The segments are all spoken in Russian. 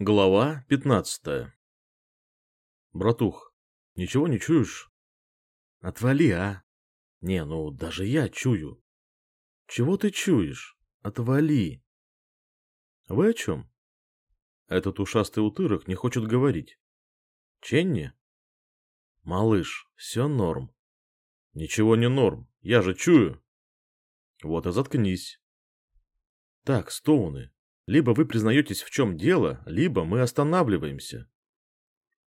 Глава пятнадцатая Братух, ничего не чуешь? Отвали, а? Не, ну даже я чую. Чего ты чуешь? Отвали. Вы о чем? Этот ушастый утырок не хочет говорить. Ченни? Малыш, все норм. Ничего не норм, я же чую. Вот и заткнись. Так, Стоуны, либо вы признаетесь, в чем дело, либо мы останавливаемся.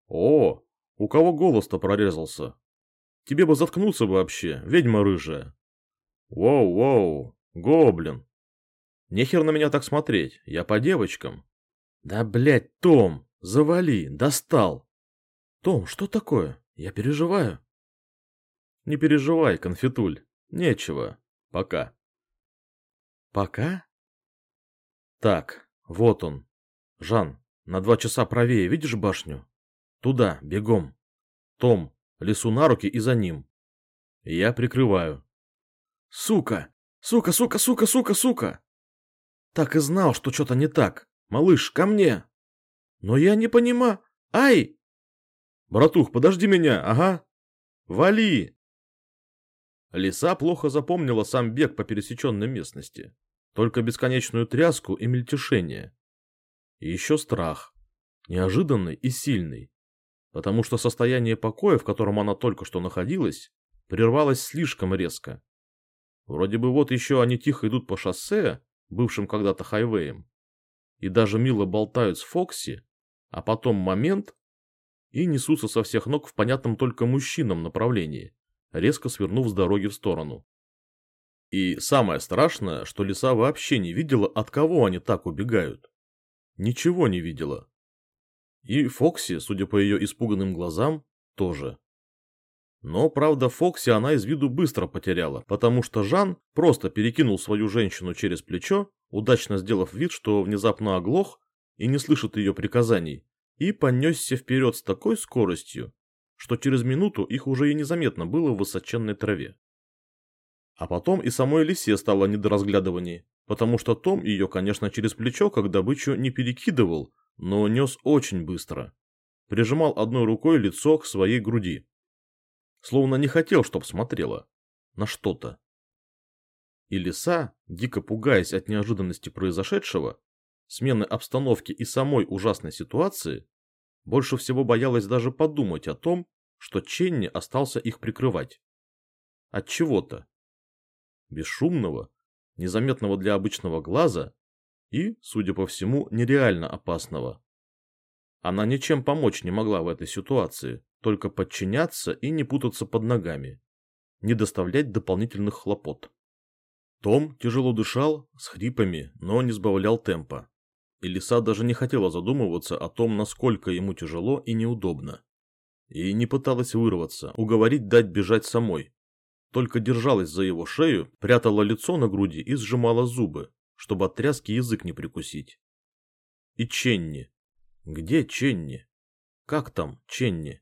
О, у кого голос-то прорезался? Тебе бы заткнуться вообще, ведьма рыжая. Воу-воу, гоблин. Нехер на меня так смотреть, я по девочкам. Да, блядь, Том, завали, достал. Том, что такое? Я переживаю. Не переживай, конфетуль, нечего, пока. Пока? Так, вот он. Жан, на два часа правее, видишь башню? Туда, бегом. Том, лесу на руки и за ним. Я прикрываю. Сука! Сука, сука, сука, сука, сука! Так и знал, что что-то не так. Малыш, ко мне! Но я не понимаю. Ай! Братух, подожди меня, ага. Вали! Лиса плохо запомнила сам бег по пересеченной местности только бесконечную тряску и мельтешение. И еще страх, неожиданный и сильный, потому что состояние покоя, в котором она только что находилась, прервалось слишком резко. Вроде бы вот еще они тихо идут по шоссе, бывшим когда-то хайвеем, и даже мило болтают с Фокси, а потом момент, и несутся со всех ног в понятном только мужчинам направлении, резко свернув с дороги в сторону. И самое страшное, что лиса вообще не видела, от кого они так убегают. Ничего не видела. И Фокси, судя по ее испуганным глазам, тоже. Но, правда, Фокси она из виду быстро потеряла, потому что Жан просто перекинул свою женщину через плечо, удачно сделав вид, что внезапно оглох и не слышит ее приказаний, и понесся вперед с такой скоростью, что через минуту их уже и незаметно было в высоченной траве. А потом и самой лисе стало не до разглядываний, потому что Том ее, конечно, через плечо, как добычу, не перекидывал, но нес очень быстро. Прижимал одной рукой лицо к своей груди. Словно не хотел, чтоб смотрела. На что-то. И лиса, дико пугаясь от неожиданности произошедшего, смены обстановки и самой ужасной ситуации, больше всего боялась даже подумать о том, что Ченни остался их прикрывать. От чего-то бесшумного, незаметного для обычного глаза и, судя по всему, нереально опасного. Она ничем помочь не могла в этой ситуации, только подчиняться и не путаться под ногами, не доставлять дополнительных хлопот. Том тяжело дышал, с хрипами, но не сбавлял темпа. И лиса даже не хотела задумываться о том, насколько ему тяжело и неудобно. И не пыталась вырваться, уговорить дать бежать самой, только держалась за его шею, прятала лицо на груди и сжимала зубы, чтобы от тряски язык не прикусить. И Ченни. Где Ченни? Как там Ченни?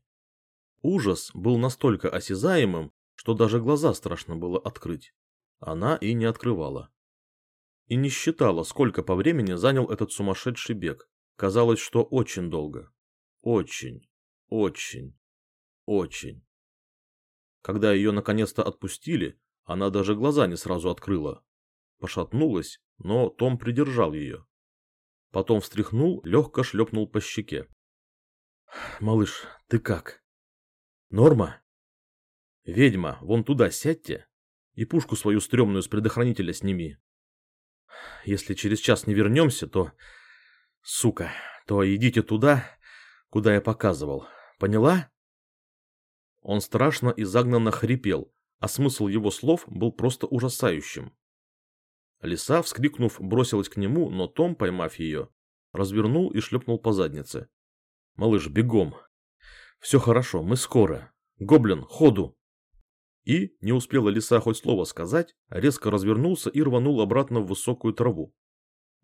Ужас был настолько осязаемым, что даже глаза страшно было открыть. Она и не открывала. И не считала, сколько по времени занял этот сумасшедший бег. Казалось, что очень долго. Очень, очень, очень. Когда ее наконец-то отпустили, она даже глаза не сразу открыла. Пошатнулась, но Том придержал ее. Потом встряхнул, легко шлепнул по щеке. «Малыш, ты как? Норма? Ведьма, вон туда сядьте и пушку свою стрёмную с предохранителя сними. Если через час не вернемся, то... Сука, то идите туда, куда я показывал. Поняла?» Он страшно и загнанно хрипел, а смысл его слов был просто ужасающим. Лиса, вскрикнув, бросилась к нему, но Том, поймав ее, развернул и шлепнул по заднице. «Малыш, бегом! Все хорошо, мы скоро! Гоблин, ходу!» И, не успела лиса хоть слово сказать, резко развернулся и рванул обратно в высокую траву.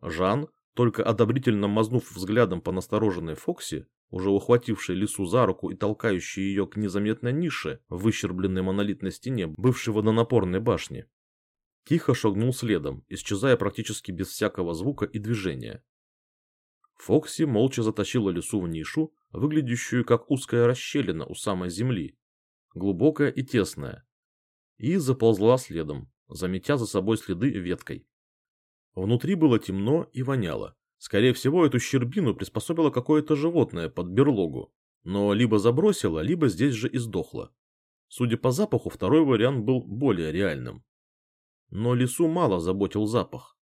Жан, только одобрительно мазнув взглядом по настороженной Фокси, уже ухвативший лису за руку и толкающий ее к незаметной нише выщербленной монолитной стене бывшей водонапорной башни, тихо шагнул следом, исчезая практически без всякого звука и движения. Фокси молча затащила лису в нишу, выглядящую как узкая расщелина у самой земли, глубокая и тесная, и заползла следом, заметя за собой следы веткой. Внутри было темно и воняло. Скорее всего, эту щербину приспособило какое-то животное под берлогу, но либо забросило, либо здесь же и сдохло. Судя по запаху, второй вариант был более реальным. Но лису мало заботил запах.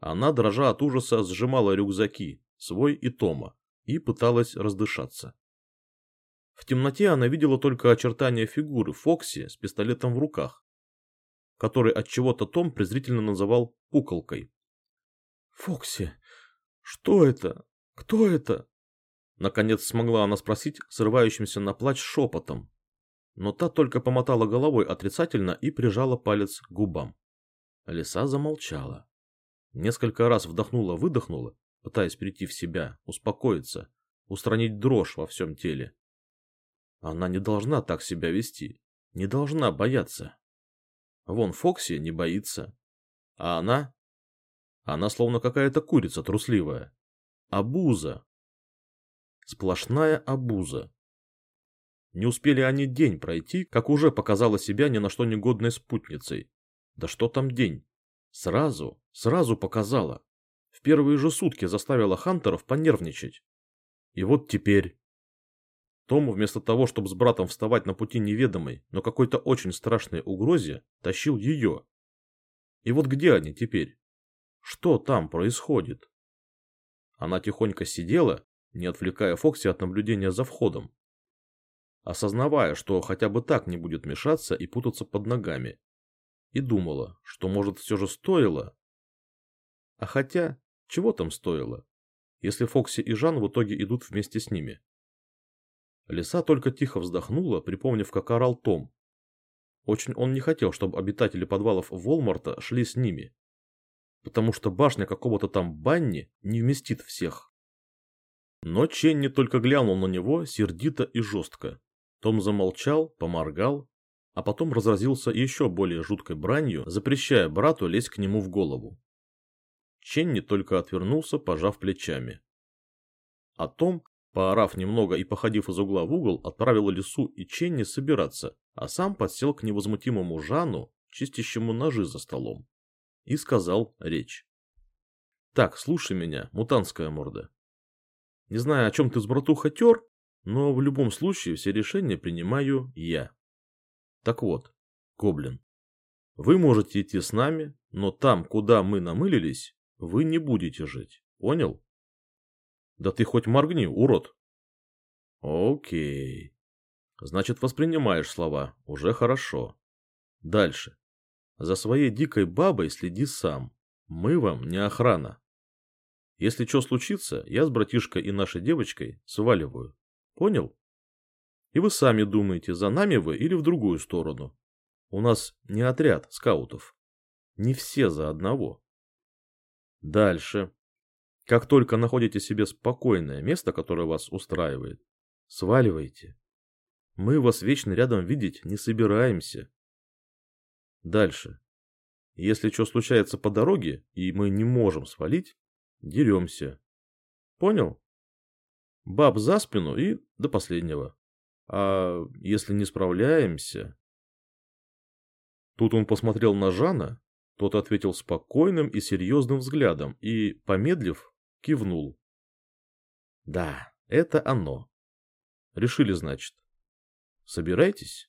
Она, дрожа от ужаса, сжимала рюкзаки, свой и Тома, и пыталась раздышаться. В темноте она видела только очертания фигуры Фокси с пистолетом в руках, который от чего-то Том презрительно называл пуколкой. «Фокси, что это? Кто это?» Наконец смогла она спросить срывающимся на плач шепотом, но та только помотала головой отрицательно и прижала палец к губам. Лиса замолчала. Несколько раз вдохнула-выдохнула, пытаясь прийти в себя, успокоиться, устранить дрожь во всем теле. Она не должна так себя вести, не должна бояться. Вон Фокси не боится. А она? Она словно какая-то курица трусливая. Абуза. Сплошная абуза. Не успели они день пройти, как уже показала себя ни на что негодной спутницей. Да что там день? Сразу, сразу показала. В первые же сутки заставила Хантеров понервничать. И вот теперь... Том, вместо того, чтобы с братом вставать на пути неведомой, но какой-то очень страшной угрозе, тащил ее. И вот где они теперь? Что там происходит? Она тихонько сидела, не отвлекая Фокси от наблюдения за входом, осознавая, что хотя бы так не будет мешаться и путаться под ногами. И думала, что может все же стоило. А хотя, чего там стоило, если Фокси и Жан в итоге идут вместе с ними? Лиса только тихо вздохнула, припомнив, как орал Том. Очень он не хотел, чтобы обитатели подвалов Волмарта шли с ними, потому что башня какого-то там Банни не вместит всех. Но Ченни только глянул на него сердито и жестко. Том замолчал, поморгал, а потом разразился еще более жуткой бранью, запрещая брату лезть к нему в голову. Ченни только отвернулся, пожав плечами. А Том, поорав немного и походив из угла в угол, отправил Лису и Ченни собираться, а сам подсел к невозмутимому Жану, чистящему ножи за столом, и сказал речь. «Так, слушай меня, мутантская морда. Не знаю, о чем ты с братуха тер, но в любом случае все решения принимаю я. Так вот, Гоблин, вы можете идти с нами, но там, куда мы намылились, вы не будете жить. Понял? Да ты хоть моргни, урод. Окей. Значит, воспринимаешь слова. Уже хорошо. Дальше. За своей дикой бабой следи сам. Мы вам не охрана. Если что случится, я с братишкой и нашей девочкой сваливаю. Понял? И вы сами думаете, за нами вы или в другую сторону. У нас не отряд скаутов. Не все за одного. Дальше. Как только находите себе спокойное место, которое вас устраивает, сваливайте. Мы вас вечно рядом видеть не собираемся. Дальше. Если что случается по дороге, и мы не можем свалить, деремся. Понял? Баб за спину и до последнего. А если не справляемся... Тут он посмотрел на Жана, тот ответил спокойным и серьезным взглядом и, помедлив, кивнул. Да, это оно. Решили, значит. Собирайтесь.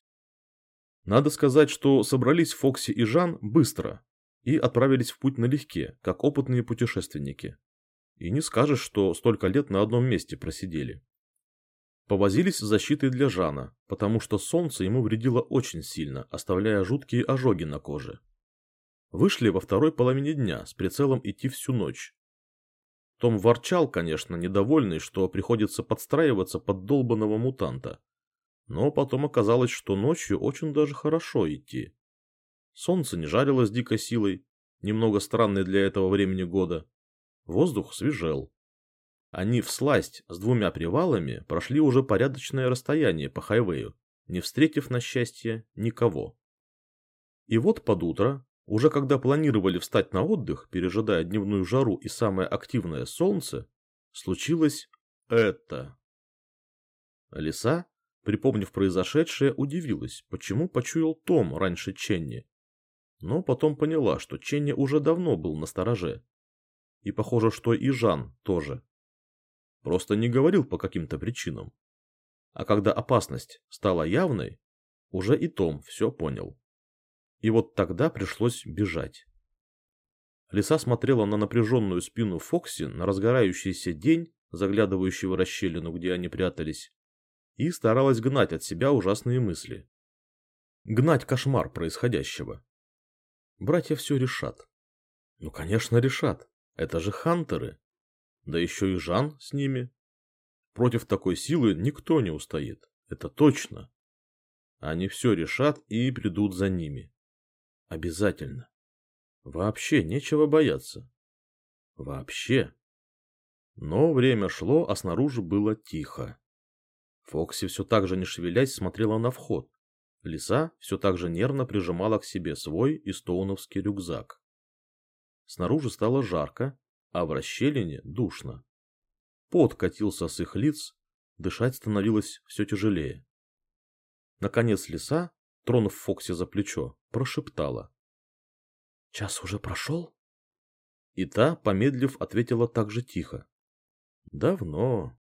Надо сказать, что собрались Фокси и Жан быстро и отправились в путь налегке, как опытные путешественники. И не скажешь, что столько лет на одном месте просидели. Повозились с защитой для Жана, потому что солнце ему вредило очень сильно, оставляя жуткие ожоги на коже. Вышли во второй половине дня с прицелом идти всю ночь. Том ворчал, конечно, недовольный, что приходится подстраиваться под долбанного мутанта. Но потом оказалось, что ночью очень даже хорошо идти. Солнце не жарило с дикой силой, немного странной для этого времени года. Воздух свежел. Они всласть с двумя привалами прошли уже порядочное расстояние по хайвею, не встретив на счастье никого. И вот под утро, уже когда планировали встать на отдых, пережидая дневную жару и самое активное солнце, случилось это. Лиса, припомнив произошедшее, удивилась, почему почуял Том раньше Ченни. Но потом поняла, что Ченни уже давно был на стороже. И похоже, что и Жан тоже. Просто не говорил по каким-то причинам. А когда опасность стала явной, уже и Том все понял. И вот тогда пришлось бежать. Лиса смотрела на напряженную спину Фокси, на разгорающийся день, заглядывающий в расщелину, где они прятались, и старалась гнать от себя ужасные мысли. Гнать кошмар происходящего. Братья все решат. Ну, конечно, решат. Это же хантеры. Да еще и Жан с ними. Против такой силы никто не устоит. Это точно. Они все решат и придут за ними. Обязательно. Вообще нечего бояться. Вообще. Но время шло, а снаружи было тихо. Фокси все так же не шевелясь смотрела на вход. Лиса все так же нервно прижимала к себе свой истоуновский рюкзак. Снаружи стало жарко, а в расщелине душно. Пот катился с их лиц, дышать становилось все тяжелее. Наконец лиса, тронув Фокси за плечо, прошептала. Час уже прошел? И та, помедлив, ответила так же тихо. Давно.